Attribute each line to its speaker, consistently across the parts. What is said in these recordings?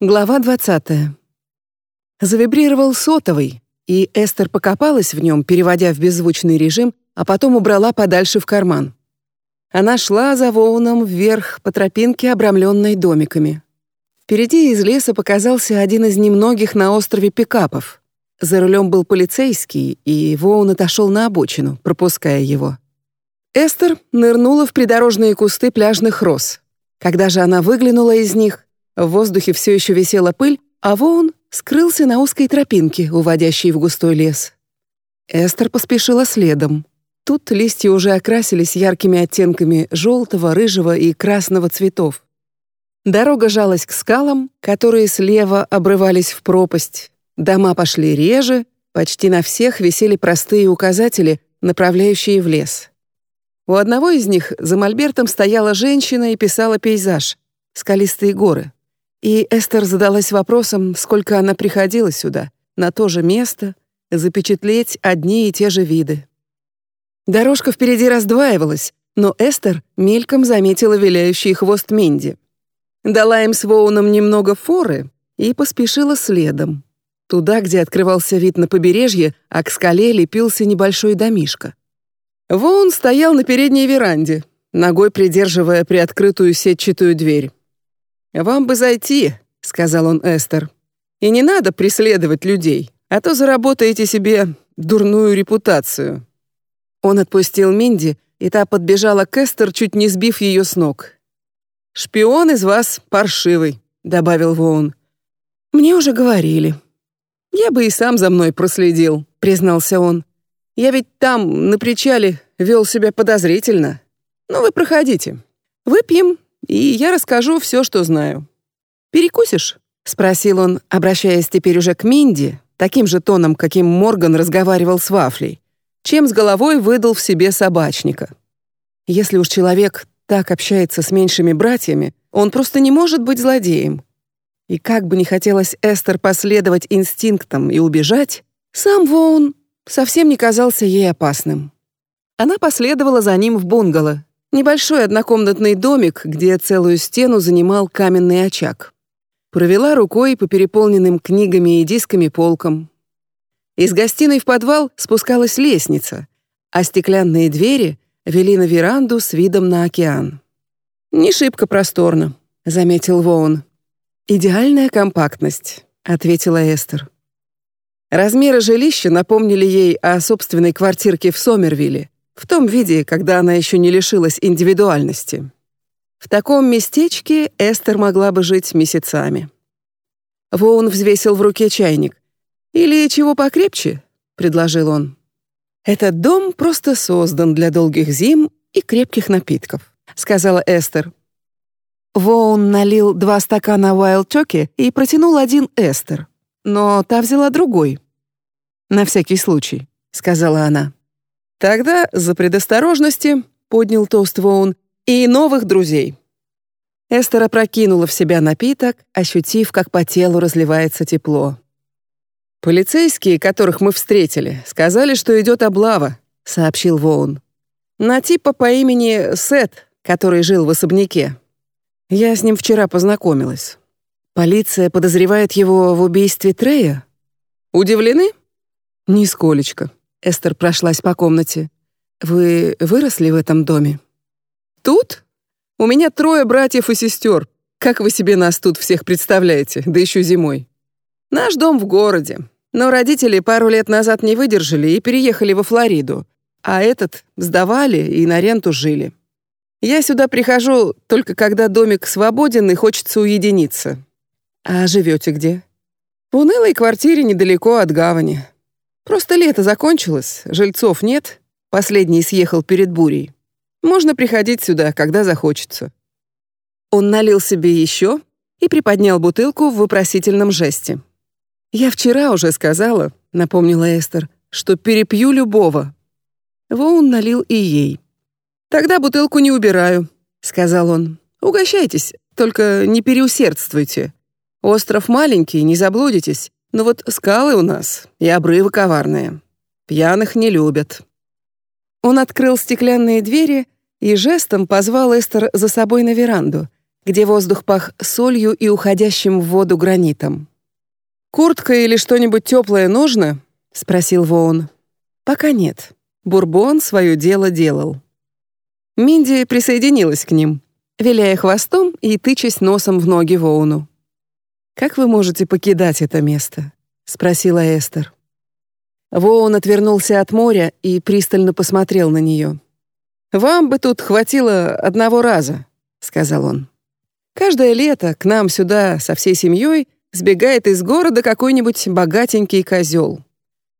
Speaker 1: Глава 20. Завибрировал сотовый, и Эстер покопалась в нем, переводя в беззвучный режим, а потом убрала подальше в карман. Она шла за Воуном вверх по тропинке, обрамленной домиками. Впереди из леса показался один из немногих на острове пикапов. За рулем был полицейский, и Воун отошел на обочину, пропуская его. Эстер нырнула в придорожные кусты пляжных роз. Когда же она выглянула из них, в воздухе все еще висела пыль, а Воун скрылся на узкой тропинке, уводящей в густой лес. Эстер поспешила следом. Тут листья уже окрасились яркими оттенками желтого, рыжего и красного цветов. Дорога жалась к скалам, которые слева обрывались в пропасть. Дома пошли реже, почти на всех висели простые указатели, направляющие в лес. У одного из них за мольбертом стояла женщина и писала пейзаж — скалистые горы. И Эстер задалась вопросом, сколько она приходила сюда, на то же место, запечатлеть одни и те же виды. Дорожка впереди раздваивалась, но Эстер мельком заметила виляющий хвост Минди. Дала им с Воуном немного форы и поспешила следом. Туда, где открывался вид на побережье, а к скале лепился небольшой домишко. Воун стоял на передней веранде, ногой придерживая приоткрытую сетчатую дверь. «Вам бы зайти», — сказал он Эстер. «И не надо преследовать людей, а то заработаете себе дурную репутацию». Он отпустил Минди, и та подбежала к Эстер, чуть не сбив ее с ног. «Шпион из вас паршивый», — добавил Воун. «Мне уже говорили». «Я бы и сам за мной проследил», — признался он. «Я ведь там, на причале, вел себя подозрительно. Ну, вы проходите. Выпьем и я расскажу все, что знаю. Перекусишь?» — спросил он, обращаясь теперь уже к Минди, таким же тоном, каким Морган разговаривал с Вафлей, чем с головой выдал в себе собачника. Если уж человек так общается с меньшими братьями, он просто не может быть злодеем. И как бы не хотелось Эстер последовать инстинктам и убежать, сам Воун совсем не казался ей опасным. Она последовала за ним в бунгало, Небольшой однокомнатный домик, где целую стену занимал каменный очаг. Провела рукой по переполненным книгами и дисками полкам. Из гостиной в подвал спускалась лестница, а стеклянные двери вели на веранду с видом на океан. «Не шибко просторно», — заметил Воун. «Идеальная компактность», — ответила Эстер. Размеры жилища напомнили ей о собственной квартирке в Сомервилле, в том виде, когда она еще не лишилась индивидуальности. В таком местечке Эстер могла бы жить месяцами. Воун взвесил в руке чайник. «Или чего покрепче?» — предложил он. «Этот дом просто создан для долгих зим и крепких напитков», — сказала Эстер. Воун налил два стакана Wild Turkey и протянул один Эстер, но та взяла другой. «На всякий случай», — сказала она. Тогда за предосторожности поднял тост Воун и новых друзей. Эстер опрокинула в себя напиток, ощутив, как по телу разливается тепло. «Полицейские, которых мы встретили, сказали, что идет облава», — сообщил Воун. «На типа по имени Сет, который жил в особняке. Я с ним вчера познакомилась. Полиция подозревает его в убийстве Трея? Удивлены? Нисколечко. Эстер прошлась по комнате. «Вы выросли в этом доме?» «Тут? У меня трое братьев и сестер. Как вы себе нас тут всех представляете, да еще зимой? Наш дом в городе, но родители пару лет назад не выдержали и переехали во Флориду, а этот сдавали и на ренту жили. Я сюда прихожу только когда домик свободен и хочется уединиться. А живете где? В унылой квартире недалеко от гавани. Просто лето закончилось, жильцов нет, последний съехал перед бурей. Можно приходить сюда, когда захочется». Он налил себе еще и приподнял бутылку в вопросительном жесте. «Я вчера уже сказала», — напомнила Эстер, «что перепью любого». Воун налил и ей. «Тогда бутылку не убираю», — сказал он. «Угощайтесь, только не переусердствуйте. Остров маленький, не заблудитесь. Но вот скалы у нас и обрывы коварные. Пьяных не любят». Он открыл стеклянные двери и жестом позвал Эстер за собой на веранду, где воздух пах солью и уходящим в воду гранитом. «Куртка или что-нибудь теплое нужно?» — спросил Воун. «Пока нет. Бурбон свое дело делал». Минди присоединилась к ним, виляя хвостом и тычась носом в ноги Воуну. «Как вы можете покидать это место?» — спросила Эстер. Воун отвернулся от моря и пристально посмотрел на нее. «Вам бы тут хватило одного раза», — сказал он. «Каждое лето к нам сюда со всей семьей сбегает из города какой-нибудь богатенький козел.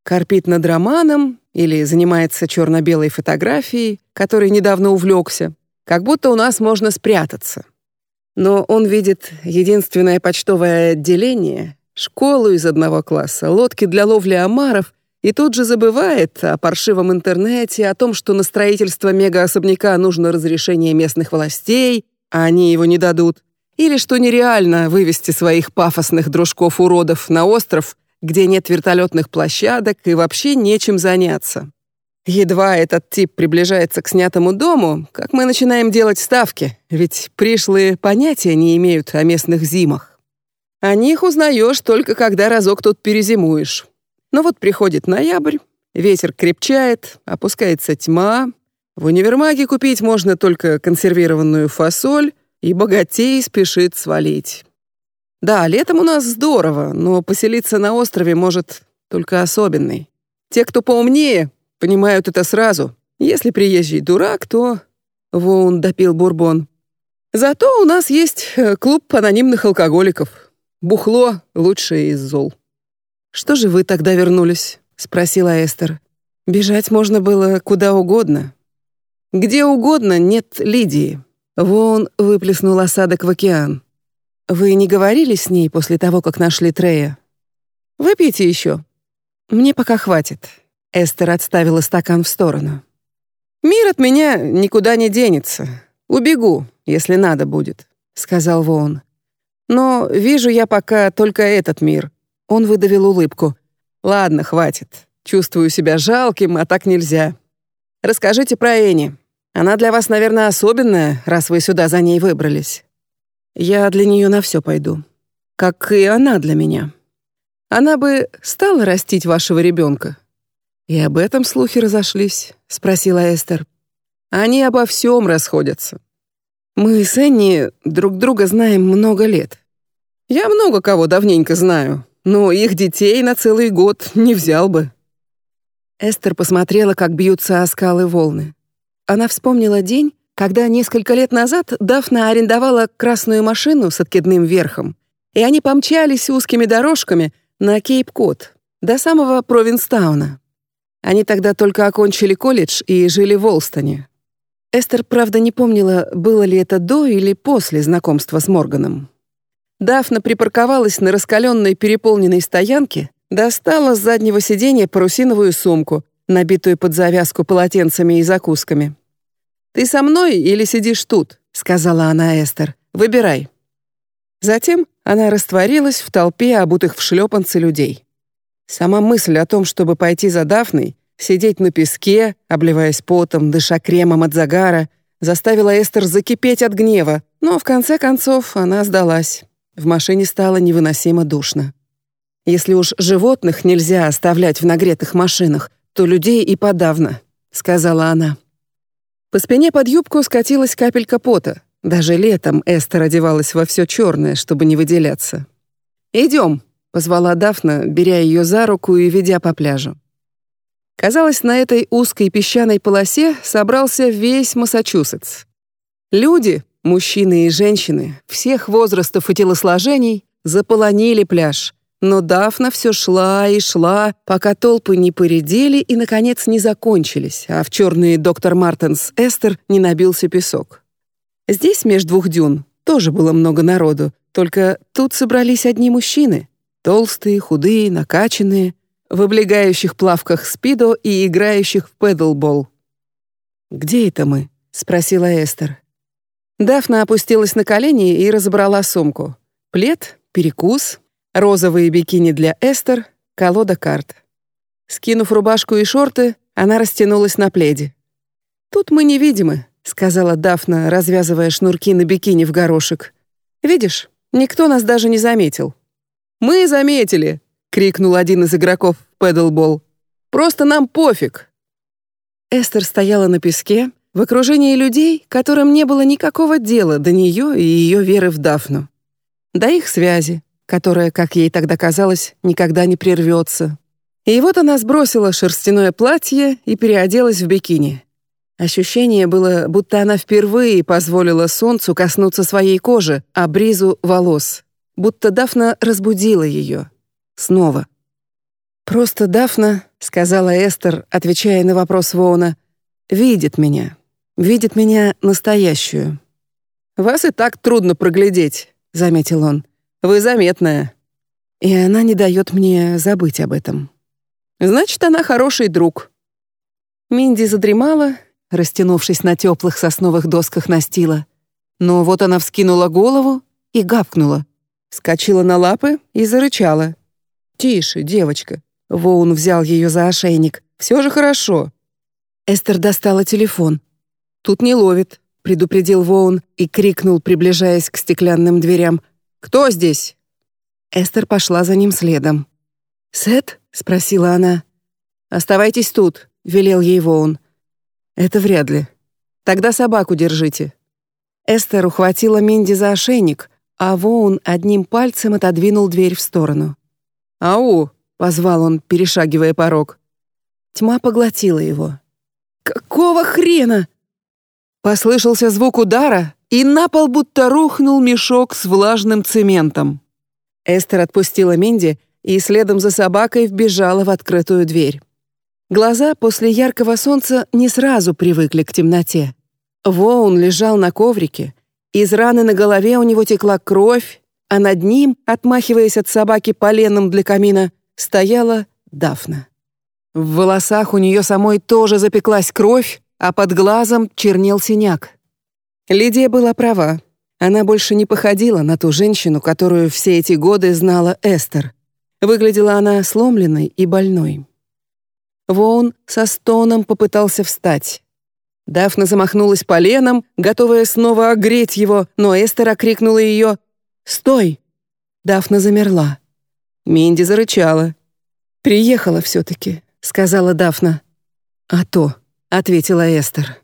Speaker 1: Корпит над романом или занимается черно-белой фотографией, которой недавно увлекся, как будто у нас можно спрятаться. Но он видит единственное почтовое отделение, школу из одного класса, лодки для ловли омаров и тут же забывает о паршивом интернете, о том, что на строительство мега-особняка нужно разрешение местных властей, а они его не дадут, или что нереально вывести своих пафосных дружков-уродов на остров, где нет вертолетных площадок и вообще нечем заняться. Едва этот тип приближается к снятому дому, как мы начинаем делать ставки, ведь пришлые понятия не имеют о местных зимах. О них узнаешь только когда разок тут перезимуешь. Но вот приходит ноябрь, ветер крепчает, опускается тьма. В универмаге купить можно только консервированную фасоль, и богатей спешит свалить. Да, летом у нас здорово, но поселиться на острове может только особенный. Те, кто поумнее, Понимают это сразу. Если приезжий дурак, то...» Воун допил бурбон. «Зато у нас есть э, клуб анонимных алкоголиков. Бухло — лучшее из зол». «Что же вы тогда вернулись?» — спросила Эстер. «Бежать можно было куда угодно». «Где угодно нет Лидии». Воун выплеснул осадок в океан. «Вы не говорили с ней после того, как нашли Трея?» «Выпейте еще». «Мне пока хватит. Эстер отставила стакан в сторону. «Мир от меня никуда не денется. Убегу, если надо будет», — сказал Вон. «Но вижу я пока только этот мир». Он выдавил улыбку. «Ладно, хватит. Чувствую себя жалким, а так нельзя. Расскажите про Эни. Она для вас, наверное, особенная, раз вы сюда за ней выбрались. Я для нее на все пойду. Как и она для меня. Она бы стала растить вашего ребенка. «И об этом слухи разошлись?» — спросила Эстер. «Они обо всем расходятся. Мы с Энни друг друга знаем много лет. Я много кого давненько знаю, но их детей на целый год не взял бы». Эстер посмотрела, как бьются о скалы волны. Она вспомнила день, когда несколько лет назад Дафна арендовала красную машину с откидным верхом, и они помчались узкими дорожками на Кейп-Кот до самого Провинстауна. Они тогда только окончили колледж и жили в Олстоне. Эстер, правда, не помнила, было ли это до или после знакомства с Морганом. Дафна припарковалась на раскаленной переполненной стоянке, достала с заднего сиденья парусиновую сумку, набитую под завязку полотенцами и закусками. «Ты со мной или сидишь тут?» — сказала она Эстер. «Выбирай». Затем она растворилась в толпе обутых в шлепанцы людей. Сама мысль о том, чтобы пойти за Дафной, сидеть на песке, обливаясь потом, дыша кремом от загара, заставила Эстер закипеть от гнева, но в конце концов она сдалась. В машине стало невыносимо душно. Если уж животных нельзя оставлять в нагретых машинах, то людей и подавно, сказала она. По спине под юбку скатилась капелька пота. Даже летом Эстер одевалась во все черное, чтобы не выделяться. Идем, позвала Дафна, беря ее за руку и ведя по пляжу. Казалось, на этой узкой песчаной полосе собрался весь Массачусетс. Люди, мужчины и женщины, всех возрастов и телосложений, заполонили пляж. Но Дафна все шла и шла, пока толпы не поредели и, наконец, не закончились, а в черный доктор Мартенс Эстер не набился песок. Здесь, между двух дюн, тоже было много народу, только тут собрались одни мужчины. Толстые, худые, накачанные, в облегающих плавках спидо и играющих в пэдлбол. «Где это мы?» — спросила Эстер. Дафна опустилась на колени и разобрала сумку. Плед, перекус, розовые бикини для Эстер, колода карт. Скинув рубашку и шорты, она растянулась на пледе. «Тут мы невидимы», — сказала Дафна, развязывая шнурки на бикини в горошек. Видишь, никто нас даже не заметил». «Мы заметили!» — крикнул один из игроков в пэдлбол. «Просто нам пофиг!» Эстер стояла на песке, в окружении людей, которым не было никакого дела до нее и ее веры в Дафну. До их связи, которая, как ей тогда казалось, никогда не прервется. И вот она сбросила шерстяное платье и переоделась в бикини. Ощущение было, будто она впервые позволила солнцу коснуться своей кожи, а бризу — волос. Будто Дафна разбудила ее. Снова. «Просто Дафна», — сказала Эстер, отвечая на вопрос Воуна, — «видит меня. Видит меня настоящую». «Вас и так трудно проглядеть», — заметил он. «Вы заметная». И она не дает мне забыть об этом. Значит, она хороший друг. Минди задремала, растянувшись на теплых сосновых досках настила. Но вот она вскинула голову и гавкнула. Скочила на лапы и зарычала. «Тише, девочка». Воун взял ее за ошейник. «Все же хорошо». Эстер достала телефон. «Тут не ловит», — предупредил Воун и крикнул, приближаясь к стеклянным дверям. «Кто здесь?» Эстер пошла за ним следом. «Сет?» — спросила она. «Оставайтесь тут», — велел ей Воун. «Это вряд ли. Тогда собаку держите». Эстер ухватила Минди за ошейник, а Воун одним пальцем отодвинул дверь в сторону. «Ау!» — позвал он, перешагивая порог. Тьма поглотила его. «Какого хрена?» Послышался звук удара, и на пол будто рухнул мешок с влажным цементом. Эстер отпустила Минди и следом за собакой вбежала в открытую дверь. Глаза после яркого солнца не сразу привыкли к темноте. Воун лежал на коврике, из раны на голове у него текла кровь, а над ним, отмахиваясь от собаки поленом для камина, стояла Дафна. В волосах у нее самой тоже запеклась кровь, а под глазом чернел синяк. Лидия была права. Она больше не походила на ту женщину, которую все эти годы знала Эстер. Выглядела она сломленной и больной. Воун со стоном попытался встать. Дафна замахнулась поленом, готовая снова огреть его, но Эстер окрикнула ее «Стой!». Дафна замерла. Минди зарычала. «Приехала все-таки», — сказала Дафна. «А то», — ответила Эстер.